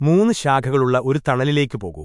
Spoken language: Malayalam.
മൂന്ന് ശാഖകളുള്ള ഒരു തണലിലേക്ക് പോകൂ